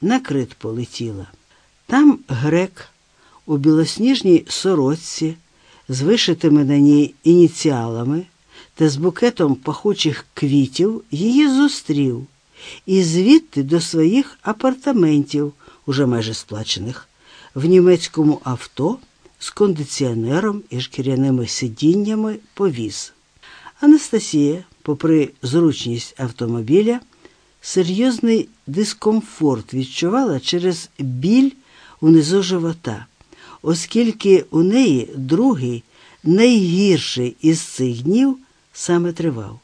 на крит полетіла. Там грек у білосніжній сорочці з вишитими на ній ініціалами та з букетом пахучих квітів її зустрів і звідти до своїх апартаментів, уже майже сплачених, в німецькому авто з кондиціонером і шкіряними сидіннями повіз. Анастасія, попри зручність автомобіля, серйозний дискомфорт відчувала через біль унизу живота, оскільки у неї другий, найгірший із цих днів саме тривав.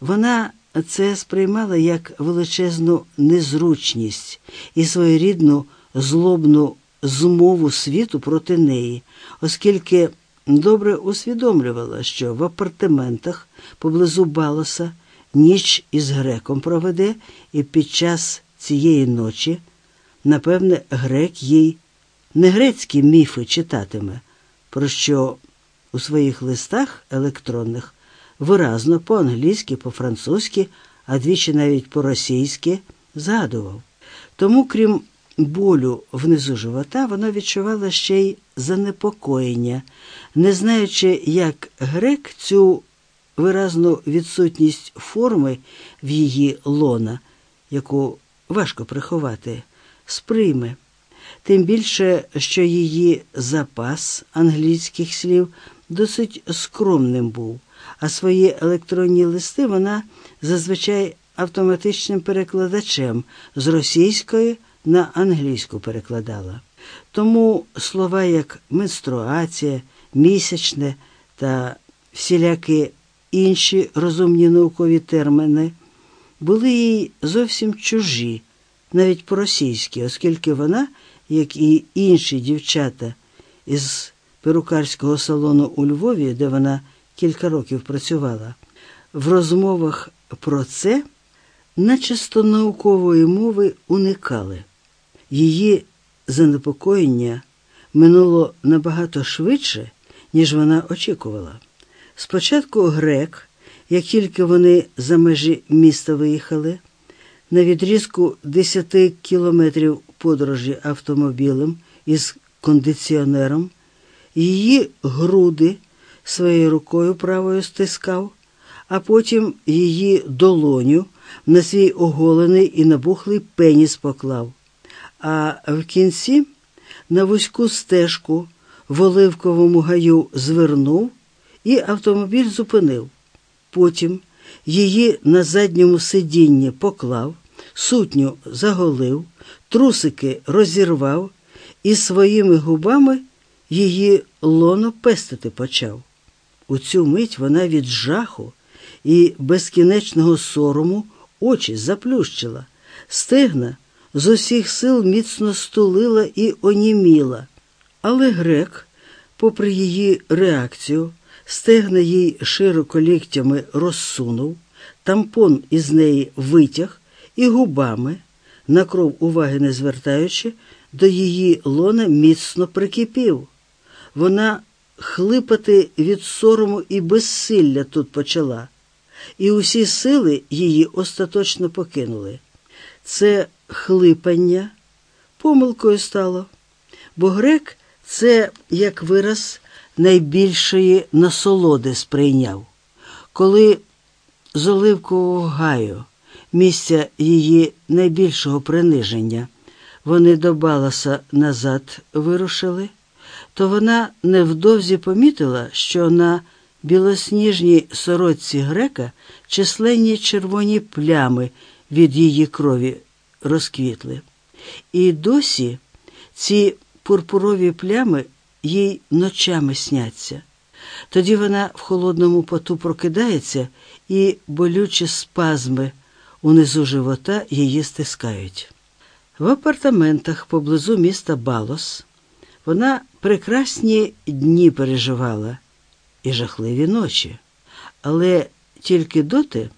Вона це сприймала як величезну незручність і своєрідну злобну змову світу проти неї, оскільки добре усвідомлювала, що в апартаментах поблизу Балоса ніч із греком проведе, і під час цієї ночі, напевне, грек їй не грецькі міфи читатиме, про що у своїх листах електронних виразно по-англійськи, по-французьки, а двічі навіть по-російськи згадував. Тому, крім болю внизу живота, вона відчувала ще й занепокоєння, не знаючи, як грек цю виразну відсутність форми в її лона, яку важко приховати, сприйме. Тим більше, що її запас англійських слів досить скромним був, а свої електронні листи вона зазвичай автоматичним перекладачем з російської на англійську перекладала. Тому слова як менструація, місячне та всілякі інші розумні наукові терміни були їй зовсім чужі, навіть по-російськи, оскільки вона, як і інші дівчата із перукарського салону у Львові, де вона кілька років працювала, в розмовах про це начисто наукової мови уникали. Її занепокоєння минуло набагато швидше, ніж вона очікувала. Спочатку грек, як тільки вони за межі міста виїхали, на відрізку 10 кілометрів подорожі автомобілем із кондиціонером, її груди своєю рукою правою стискав, а потім її долоню на свій оголений і набухлий пеніс поклав, а в кінці на вузьку стежку в оливковому гаю звернув і автомобіль зупинив. Потім її на задньому сидінні поклав, сутню заголив, трусики розірвав і своїми губами її лоно пестити почав. У цю мить вона від жаху і безкінечного сорому очі заплющила, стегна з усіх сил міцно стулила і оніміла. Але грек, попри її реакцію, стегна їй широко ліктями розсунув, тампон із неї витяг і губами, на кров уваги не звертаючи, до її лона міцно прикипів. Вона хлипати від сорому і безсилля тут почала, і усі сили її остаточно покинули. Це хлипання помилкою стало, бо грек це як вираз найбільшої насолоди сприйняв, коли з оливкового гаю, місця її найбільшого приниження, вони до Баласа назад вирушили, то вона невдовзі помітила, що на білосніжній сорочці грека численні червоні плями від її крові розквітли. І досі ці пурпурові плями їй ночами сняться. Тоді вона в холодному поту прокидається, і болючі спазми унизу живота її стискають. В апартаментах поблизу міста Балос вона прекрасні дні переживала і жахливі ночі, але тільки доти,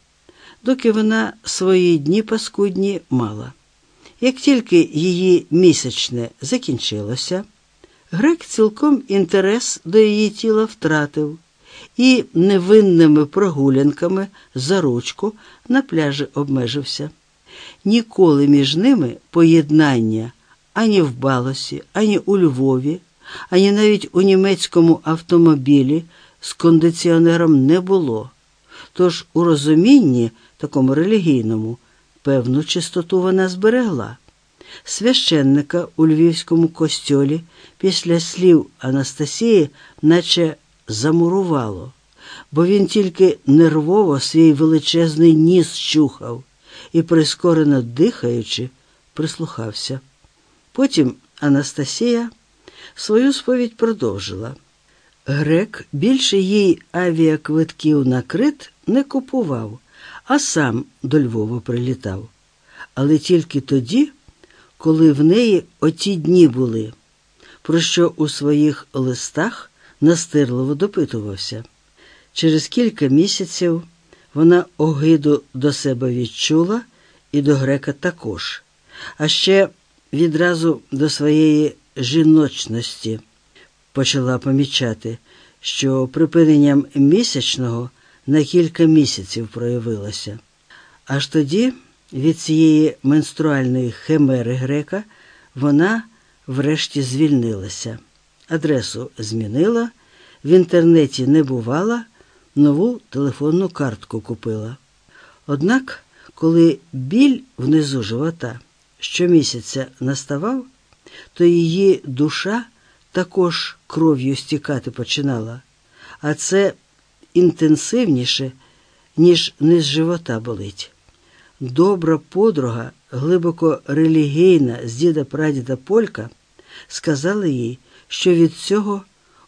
доки вона свої дні паскудні мала. Як тільки її місячне закінчилося, грек цілком інтерес до її тіла втратив і невинними прогулянками за ручку на пляжі обмежився. Ніколи між ними поєднання ані в Балосі, ані у Львові, ані навіть у німецькому автомобілі з кондиціонером не було. Тож у розумінні, такому релігійному, певну чистоту вона зберегла. Священника у львівському костьолі після слів Анастасії, наче замурувало, бо він тільки нервово свій величезний ніс чухав і, прискорено дихаючи, прислухався. Потім Анастасія свою сповідь продовжила. Грек більше їй авіаквитків на крит не купував, а сам до Львова прилітав. Але тільки тоді, коли в неї оті дні були, про що у своїх листах настирливо допитувався. Через кілька місяців вона огиду до себе відчула і до грека також, а ще відразу до своєї жіночності почала помічати, що припиненням місячного на кілька місяців проявилося. Аж тоді від цієї менструальної химери грека вона врешті звільнилася. Адресу змінила, в інтернеті не бувала, нову телефонну картку купила. Однак, коли біль внизу живота щомісяця наставав, то її душа також кров'ю стікати починала, а це інтенсивніше, ніж низ живота болить. Добра подруга, глибоко релігійна з діда прадіда Полька, сказала їй, що від цього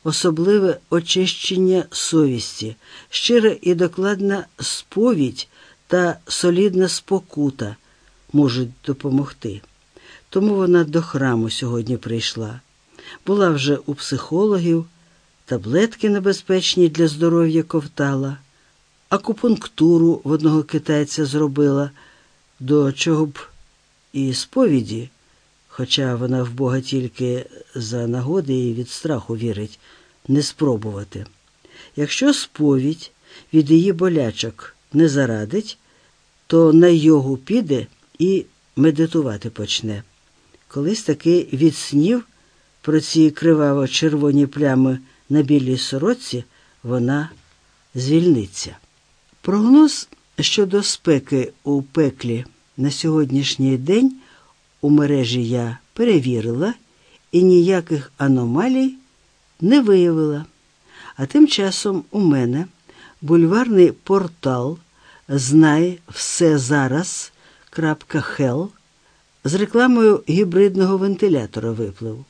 особливе очищення совісті, щира і докладна сповідь та солідна спокута можуть допомогти. Тому вона до храму сьогодні прийшла. Була вже у психологів, таблетки небезпечні для здоров'я ковтала, акупунктуру в одного китайця зробила, до чого б і сповіді, хоча вона в Бога тільки за нагоди і від страху вірить, не спробувати. Якщо сповідь від її болячок не зарадить, то на йогу піде і медитувати почне. Колись таки від снів про ці криваво-червоні плями на білій сорочці вона звільниться. Прогноз щодо спеки у пеклі на сьогоднішній день у мережі я перевірила і ніяких аномалій не виявила. А тим часом у мене бульварний портал знай все зараз. Хел з рекламою гібридного вентилятора виплив.